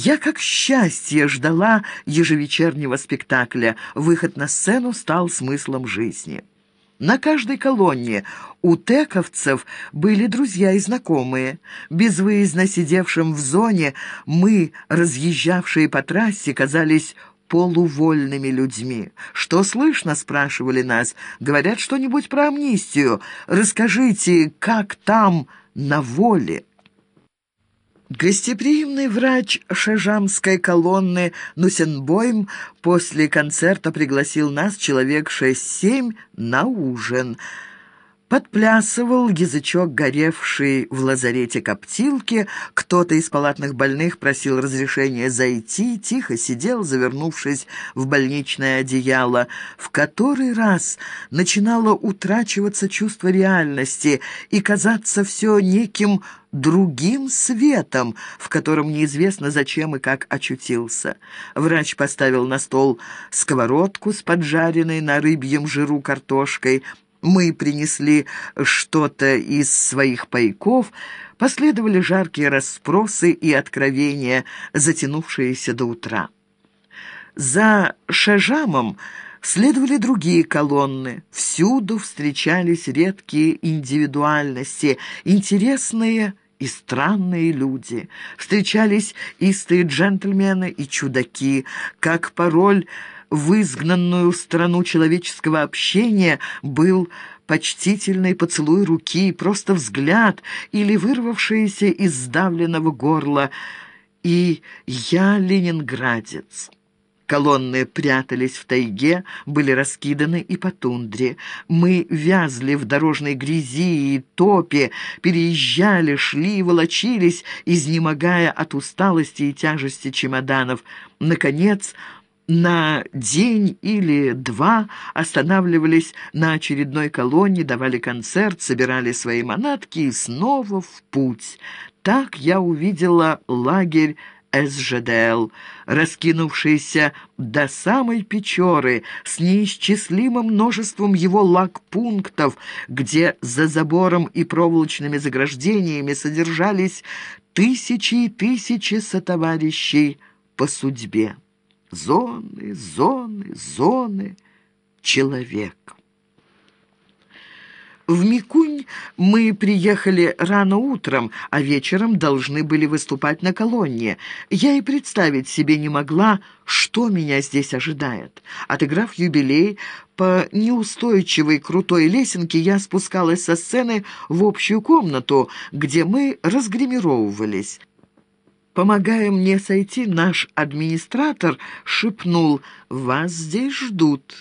Я как счастье ждала ежевечернего спектакля. Выход на сцену стал смыслом жизни. На каждой колонне у тековцев были друзья и знакомые. Безвыездно сидевшим в зоне мы, разъезжавшие по трассе, казались полувольными людьми. «Что слышно?» — спрашивали нас. «Говорят что-нибудь про амнистию. Расскажите, как там на воле?» Гостеприимный врач шежамской колонны Нусенбойм после концерта пригласил нас, человек шесть-семь, на ужин — Подплясывал язычок, горевший в лазарете коптилки. Кто-то из палатных больных просил разрешения зайти, тихо сидел, завернувшись в больничное одеяло. В который раз начинало утрачиваться чувство реальности и казаться все неким другим светом, в котором неизвестно зачем и как очутился. Врач поставил на стол сковородку с поджаренной на рыбьем жиру картошкой, мы принесли что-то из своих пайков, последовали жаркие расспросы и откровения, затянувшиеся до утра. За Шажамом следовали другие колонны. Всюду встречались редкие индивидуальности, интересные и странные люди. Встречались истые джентльмены и чудаки, как пароль в изгнанную страну человеческого общения был почтительный поцелуй руки, просто взгляд или вырвавшееся из сдавленного горла «И я ленинградец». Колонны прятались в тайге, были раскиданы и по тундре. Мы вязли в дорожной грязи и топе, переезжали, шли, волочились, изнемогая от усталости и тяжести чемоданов. Наконец, на день или два останавливались на очередной колонне, давали концерт, собирали свои манатки и снова в путь. Так я увидела лагерь СЖДЛ, раскинувшийся до самой Печоры, с неисчислимым множеством его лагпунктов, где за забором и проволочными заграждениями содержались тысячи и тысячи сотоварищей по судьбе. Зоны, зоны, зоны, человек. В Микунь мы приехали рано утром, а вечером должны были выступать на колонне. Я и представить себе не могла, что меня здесь ожидает. Отыграв юбилей, по неустойчивой крутой лесенке я спускалась со сцены в общую комнату, где мы разгримировывались. Помогая мне сойти, наш администратор шепнул «Вас здесь ждут».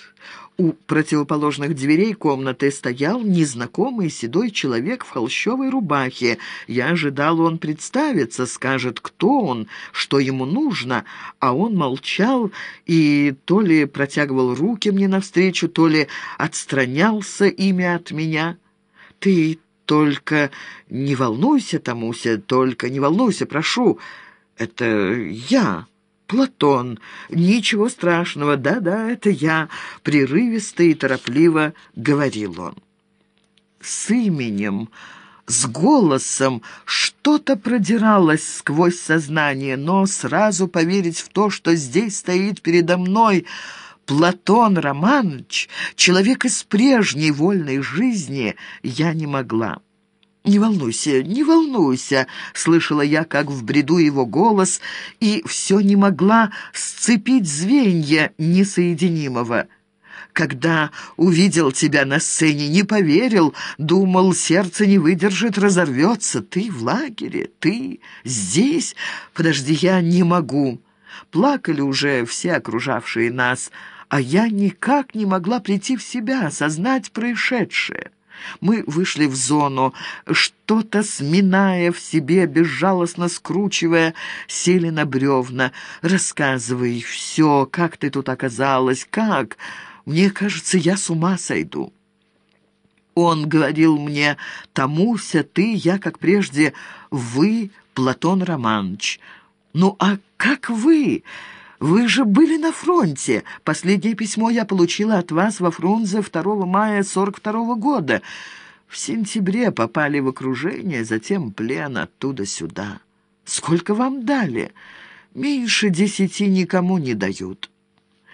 У противоположных дверей комнаты стоял незнакомый седой человек в холщовой рубахе. Я ожидал, он представится, скажет, кто он, что ему нужно, а он молчал и то ли протягивал руки мне навстречу, то ли отстранялся ими от меня. «Ты только не волнуйся, Тамуся, только не волнуйся, прошу». «Это я, Платон. Ничего страшного, да-да, это я», — прерывисто и торопливо говорил он. С именем, с голосом что-то продиралось сквозь сознание, но сразу поверить в то, что здесь стоит передо мной Платон Романович, человек из прежней вольной жизни, я не могла. «Не волнуйся, не волнуйся», — слышала я, как в бреду его голос, и все не могла сцепить звенья несоединимого. Когда увидел тебя на сцене, не поверил, думал, сердце не выдержит, разорвется. Ты в лагере, ты здесь? Подожди, я не могу. Плакали уже все окружавшие нас, а я никак не могла прийти в себя, осознать происшедшее. Мы вышли в зону, что-то сминая в себе, безжалостно скручивая, сели на бревна. «Рассказывай все, как ты тут оказалась, как? Мне кажется, я с ума сойду». Он говорил мне, «Тамуся, ты, я, как прежде, вы, Платон Романович». «Ну а как вы?» Вы же были на фронте. Последнее письмо я получила от вас во Фрунзе 2 мая 42 -го года. В сентябре попали в окружение, затем плен оттуда сюда. Сколько вам дали? Меньше десяти никому не дают».